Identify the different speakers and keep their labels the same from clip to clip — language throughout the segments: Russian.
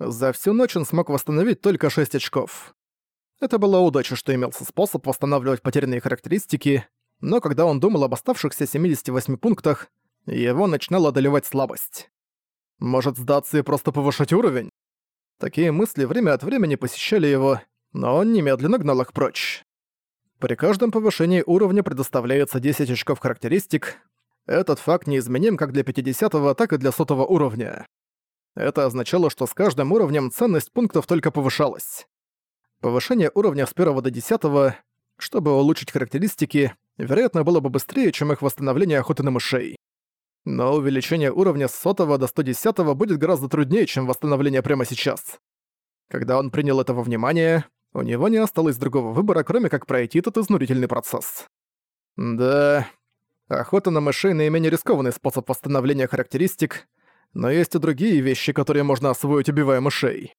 Speaker 1: За всю ночь он смог восстановить только 6 очков. Это была удача, что имелся способ восстанавливать потерянные характеристики, но когда он думал об оставшихся 78 пунктах, его начинала одолевать слабость. Может сдаться и просто повышать уровень? Такие мысли время от времени посещали его, но он немедленно гнал их прочь. При каждом повышении уровня предоставляется 10 очков характеристик. Этот факт неизменим как для 50 так и для 100 уровня. Это означало, что с каждым уровнем ценность пунктов только повышалась. Повышение уровня с 1 до 10, чтобы улучшить характеристики, вероятно, было бы быстрее, чем их восстановление охоты на мышей. Но увеличение уровня с 100 до 110 будет гораздо труднее, чем восстановление прямо сейчас. Когда он принял это во внимание, у него не осталось другого выбора, кроме как пройти этот изнурительный процесс. Да, охота на мышей наименее рискованный способ восстановления характеристик, но есть и другие вещи, которые можно освоить, убивая мышей.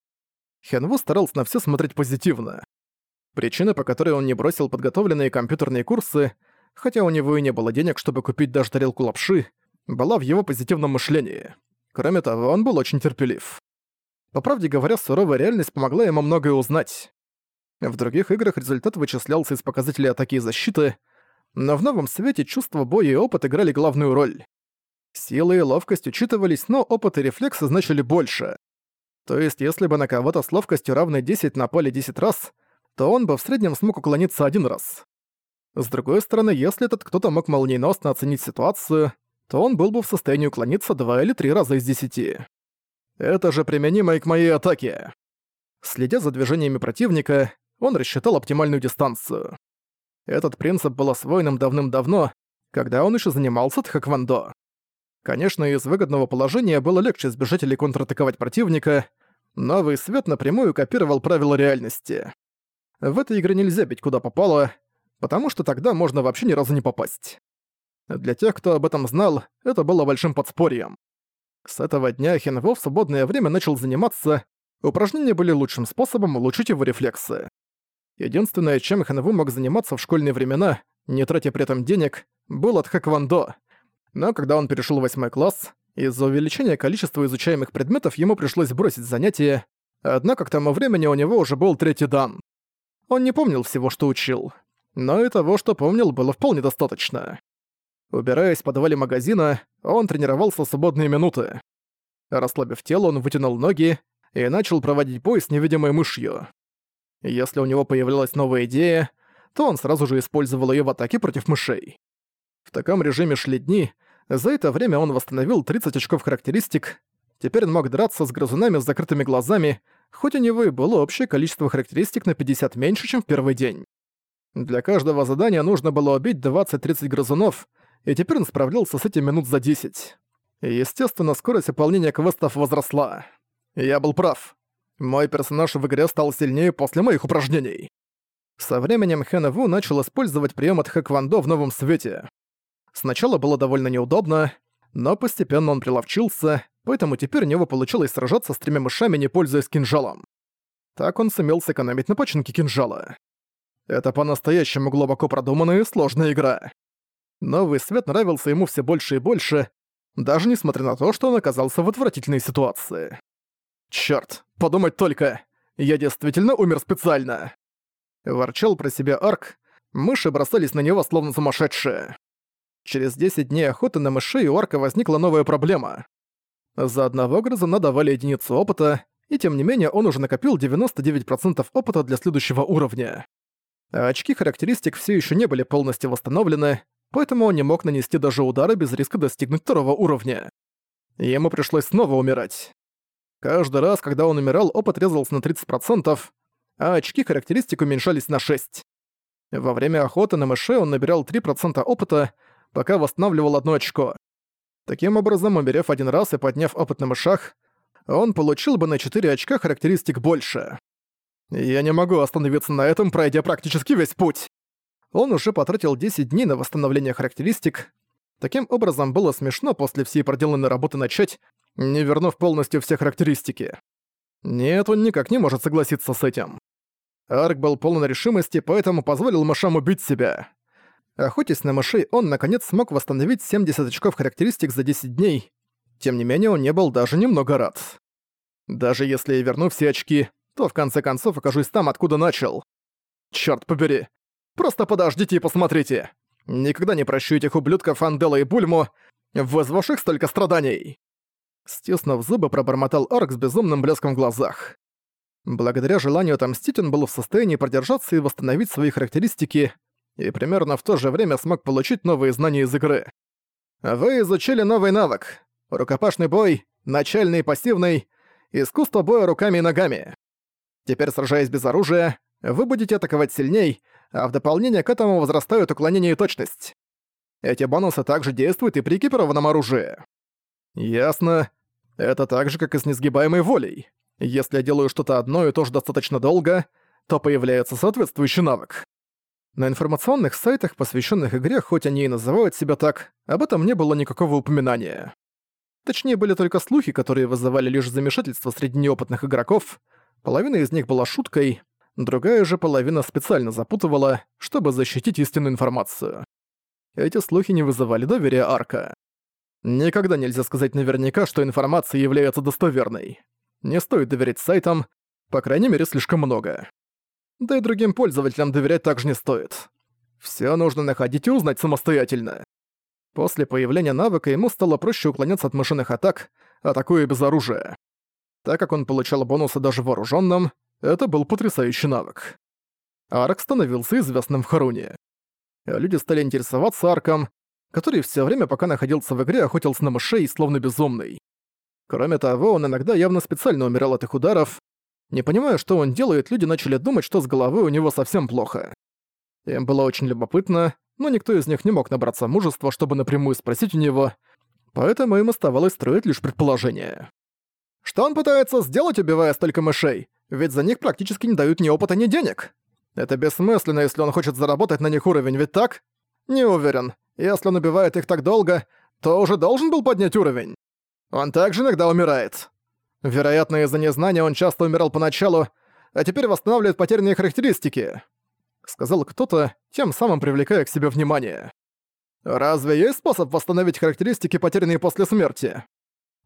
Speaker 1: Хенву старался на все смотреть позитивно. Причина, по которой он не бросил подготовленные компьютерные курсы, хотя у него и не было денег, чтобы купить даже тарелку лапши, была в его позитивном мышлении. Кроме того, он был очень терпелив. По правде говоря, суровая реальность помогла ему многое узнать. В других играх результат вычислялся из показателей атаки и защиты, но в новом свете чувство боя и опыт играли главную роль. Сила и ловкость учитывались, но опыт и рефлексы значили больше. То есть, если бы на кого-то с ловкостью равной 10 напали 10 раз, то он бы в среднем смог уклониться один раз. С другой стороны, если этот кто-то мог молниеносно оценить ситуацию, то он был бы в состоянии уклониться два или три раза из десяти. Это же применимо и к моей атаке. Следя за движениями противника, он рассчитал оптимальную дистанцию. Этот принцип был освоенным давным-давно, когда он еще занимался тхэквондо. Конечно, из выгодного положения было легче сбежать или контратаковать противника, новый свет напрямую копировал правила реальности. В этой игре нельзя бить куда попало, потому что тогда можно вообще ни разу не попасть. Для тех, кто об этом знал, это было большим подспорьем. С этого дня Хенво в свободное время начал заниматься, упражнения были лучшим способом улучшить его рефлексы. Единственное, чем Хенву мог заниматься в школьные времена, не тратя при этом денег, был от хэквондо. Но когда он перешел в восьмой класс, из-за увеличения количества изучаемых предметов ему пришлось бросить занятия, однако к тому времени у него уже был третий дан. Он не помнил всего, что учил, но и того, что помнил, было вполне достаточно. Убираясь в подвале магазина, он тренировался свободные минуты. Расслабив тело, он вытянул ноги и начал проводить бой с невидимой мышью. Если у него появлялась новая идея, то он сразу же использовал ее в атаке против мышей. В таком режиме шли дни, за это время он восстановил 30 очков характеристик, теперь он мог драться с грызунами с закрытыми глазами, хоть у него и было общее количество характеристик на 50 меньше, чем в первый день. Для каждого задания нужно было убить 20-30 грызунов, и теперь он справлялся с этим минут за 10. Естественно, скорость выполнения квестов возросла. Я был прав. Мой персонаж в игре стал сильнее после моих упражнений. Со временем Хэна Ву начал использовать прием от Хэквондо в новом свете. Сначала было довольно неудобно, но постепенно он приловчился, поэтому теперь у него получилось сражаться с тремя мышами, не пользуясь кинжалом. Так он сумел сэкономить на починке кинжала. Это по-настоящему глубоко продуманная и сложная игра. Новый свет нравился ему все больше и больше, даже несмотря на то, что он оказался в отвратительной ситуации. Чёрт, подумать только, я действительно умер специально. Ворчал про себя Арк, мыши бросались на него словно сумасшедшие. Через 10 дней охоты на мышей у Арка возникла новая проблема. За одного грызуна давали единицу опыта, и тем не менее он уже накопил 99% опыта для следующего уровня. Очки характеристик все еще не были полностью восстановлены, поэтому он не мог нанести даже удары без риска достигнуть второго уровня. Ему пришлось снова умирать. Каждый раз, когда он умирал, опыт резался на 30%, а очки характеристик уменьшались на 6. Во время охоты на мышей он набирал 3% опыта, пока восстанавливал одно очко. Таким образом, умерев один раз и подняв опыт на мышах, он получил бы на 4 очка характеристик больше. Я не могу остановиться на этом, пройдя практически весь путь. Он уже потратил 10 дней на восстановление характеристик. Таким образом, было смешно после всей проделанной работы начать, не вернув полностью все характеристики. Нет, он никак не может согласиться с этим. Арк был полон решимости, поэтому позволил мышам убить себя. Охотясь на мышей, он наконец смог восстановить 70 очков характеристик за 10 дней. Тем не менее, он не был даже немного рад. Даже если я верну все очки, то в конце концов окажусь там, откуда начал. Чёрт побери. Просто подождите и посмотрите. Никогда не прощу этих ублюдков Андела и Бульму, вызвавших столько страданий. Стиснув зубы, пробормотал Арк с безумным блеском в глазах. Благодаря желанию отомстить он был в состоянии продержаться и восстановить свои характеристики, и примерно в то же время смог получить новые знания из игры. Вы изучили новый навык. Рукопашный бой, начальный и пассивный, искусство боя руками и ногами. Теперь, сражаясь без оружия, вы будете атаковать сильней, а в дополнение к этому возрастают уклонение и точность. Эти бонусы также действуют и при экипированном оружии. Ясно. Это так же, как и с несгибаемой волей. Если я делаю что-то одно и тоже достаточно долго, то появляется соответствующий навык. На информационных сайтах, посвященных игре, хоть они и называют себя так, об этом не было никакого упоминания. Точнее, были только слухи, которые вызывали лишь замешательство среди неопытных игроков. Половина из них была шуткой, другая же половина специально запутывала, чтобы защитить истинную информацию. Эти слухи не вызывали доверия Арка. Никогда нельзя сказать наверняка, что информация является достоверной. Не стоит доверять сайтам, по крайней мере, слишком много. Да и другим пользователям доверять также не стоит. Все нужно находить и узнать самостоятельно. После появления навыка ему стало проще уклоняться от мышиных атак, атакуя без оружия. Так как он получал бонусы даже вооруженным, это был потрясающий навык. Арк становился известным в Харуне. Люди стали интересоваться Арком, который все время, пока находился в игре, охотился на мышей, словно безумный. Кроме того, он иногда явно специально умирал от их ударов. Не понимая, что он делает, люди начали думать, что с головой у него совсем плохо. Им было очень любопытно, но никто из них не мог набраться мужества, чтобы напрямую спросить у него, поэтому им оставалось строить лишь предположение. Что он пытается сделать, убивая столько мышей? Ведь за них практически не дают ни опыта, ни денег. Это бессмысленно, если он хочет заработать на них уровень, ведь так? Не уверен. Если он убивает их так долго, то уже должен был поднять уровень. Он также иногда умирает. Вероятно, из-за незнания он часто умирал поначалу, а теперь восстанавливает потерянные характеристики. Сказал кто-то, тем самым привлекая к себе внимание. Разве есть способ восстановить характеристики, потерянные после смерти?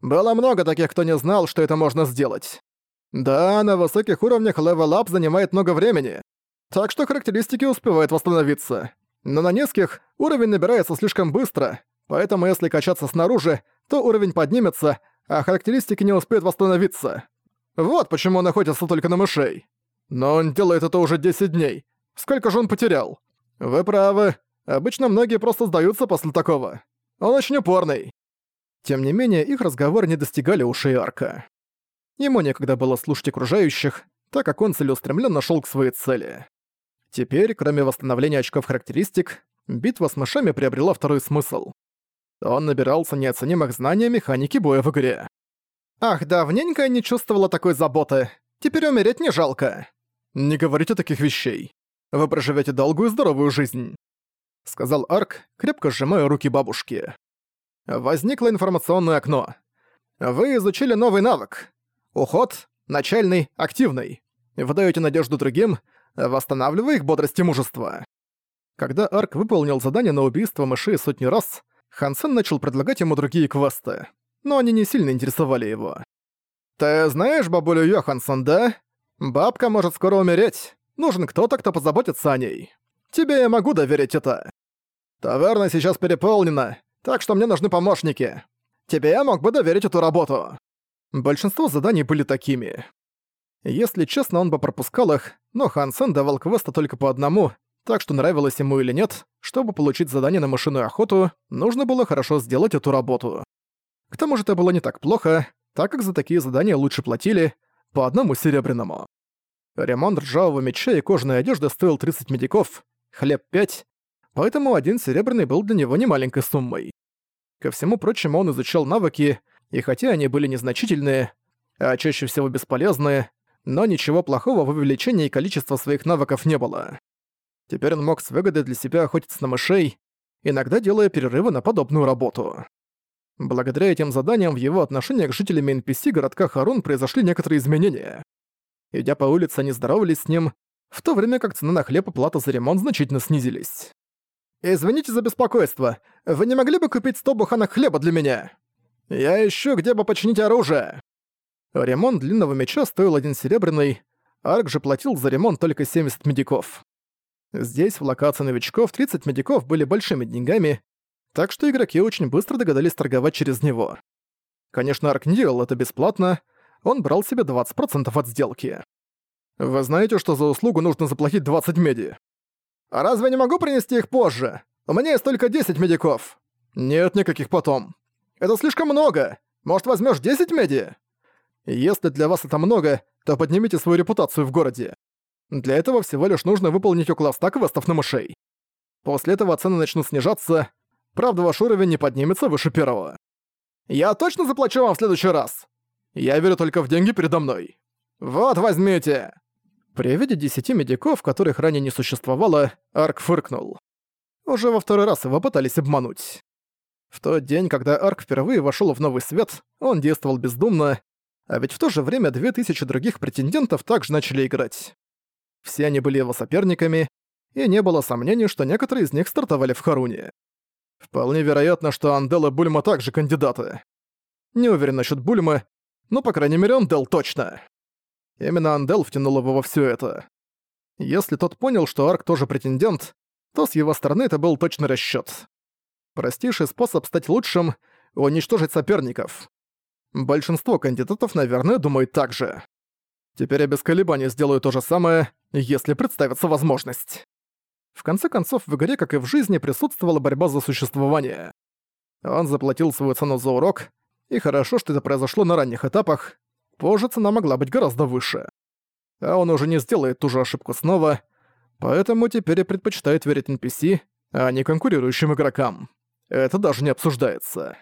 Speaker 1: Было много таких, кто не знал, что это можно сделать. Да, на высоких уровнях Up занимает много времени, так что характеристики успевают восстановиться. Но на низких уровень набирается слишком быстро, поэтому если качаться снаружи, то уровень поднимется, а характеристики не успеют восстановиться. Вот почему он охотится только на мышей. Но он делает это уже 10 дней. Сколько же он потерял? Вы правы. Обычно многие просто сдаются после такого. Он очень упорный. Тем не менее, их разговор не достигали ушей Арка. Ему некогда было слушать окружающих, так как он целеустремленно шел к своей цели. Теперь, кроме восстановления очков характеристик, битва с мышами приобрела второй смысл. Он набирался неоценимых знаний механики боя в игре. «Ах, давненько я не чувствовала такой заботы. Теперь умереть не жалко». «Не говорите таких вещей. Вы проживете долгую здоровую жизнь», — сказал Арк, крепко сжимая руки бабушки. Возникло информационное окно. Вы изучили новый навык. Уход, начальный, активный. Вы даёте надежду другим, восстанавливая их бодрость и мужество. Когда Арк выполнил задание на убийство мышей сотни раз, Хансен начал предлагать ему другие квесты, но они не сильно интересовали его. «Ты знаешь бабулю Йоханссон, да? Бабка может скоро умереть. Нужен кто-то, кто позаботится о ней. Тебе я могу доверить это. Таверна сейчас переполнена, так что мне нужны помощники. Тебе я мог бы доверить эту работу». Большинство заданий были такими. Если честно, он бы пропускал их, но Хансен давал квесты только по одному, так что нравилось ему или нет, чтобы получить задание на мышиную охоту, нужно было хорошо сделать эту работу. К тому же это было не так плохо, так как за такие задания лучше платили, по одному серебряному. Ремонт ржавого меча и кожаной одежды стоил 30 медиков, хлеб 5, поэтому один серебряный был для него немаленькой суммой. Ко всему прочему он изучал навыки, и хотя они были незначительные, а чаще всего бесполезные, но ничего плохого в увеличении количества своих навыков не было. Теперь он мог с выгодой для себя охотиться на мышей, иногда делая перерывы на подобную работу. Благодаря этим заданиям в его отношениях с жителями NPC городка Харун произошли некоторые изменения. Идя по улице, они здоровались с ним, в то время как цена на хлеб и плата за ремонт значительно снизились. «Извините за беспокойство. Вы не могли бы купить сто буханок хлеба для меня? Я ищу, где бы починить оружие». Ремонт длинного меча стоил один серебряный, Арк же платил за ремонт только 70 медиков. Здесь, в локации новичков, 30 медиков были большими деньгами, так что игроки очень быстро догадались торговать через него. Конечно, Арк не делал это бесплатно, он брал себе 20% от сделки. Вы знаете, что за услугу нужно заплатить 20 меди? А разве не могу принести их позже? У меня есть только 10 медиков. Нет никаких потом. Это слишком много. Может, возьмешь 10 меди? Если для вас это много, то поднимите свою репутацию в городе. Для этого всего лишь нужно выполнить около 100 квестов на мышей. После этого цены начнут снижаться, правда ваш уровень не поднимется выше первого. Я точно заплачу вам в следующий раз. Я верю только в деньги передо мной. Вот возьмите. При виде десяти медиков, которых ранее не существовало, Арк фыркнул. Уже во второй раз его пытались обмануть. В тот день, когда Арк впервые вошел в новый свет, он действовал бездумно, а ведь в то же время две тысячи других претендентов также начали играть. Все они были его соперниками, и не было сомнений, что некоторые из них стартовали в Харуне. Вполне вероятно, что Андел и Бульма также кандидаты. Не уверен насчет Бульмы, но, по крайней мере, Андел точно. Именно Андел втянул его во все это. Если тот понял, что Арк тоже претендент, то с его стороны это был точный расчет. Простейший способ стать лучшим — уничтожить соперников. Большинство кандидатов, наверное, думают так же. Теперь я без колебаний сделаю то же самое, если представится возможность. В конце концов, в игре, как и в жизни, присутствовала борьба за существование. Он заплатил свою цену за урок, и хорошо, что это произошло на ранних этапах, позже цена могла быть гораздо выше. А он уже не сделает ту же ошибку снова, поэтому теперь предпочитает верить NPC, а не конкурирующим игрокам. Это даже не обсуждается.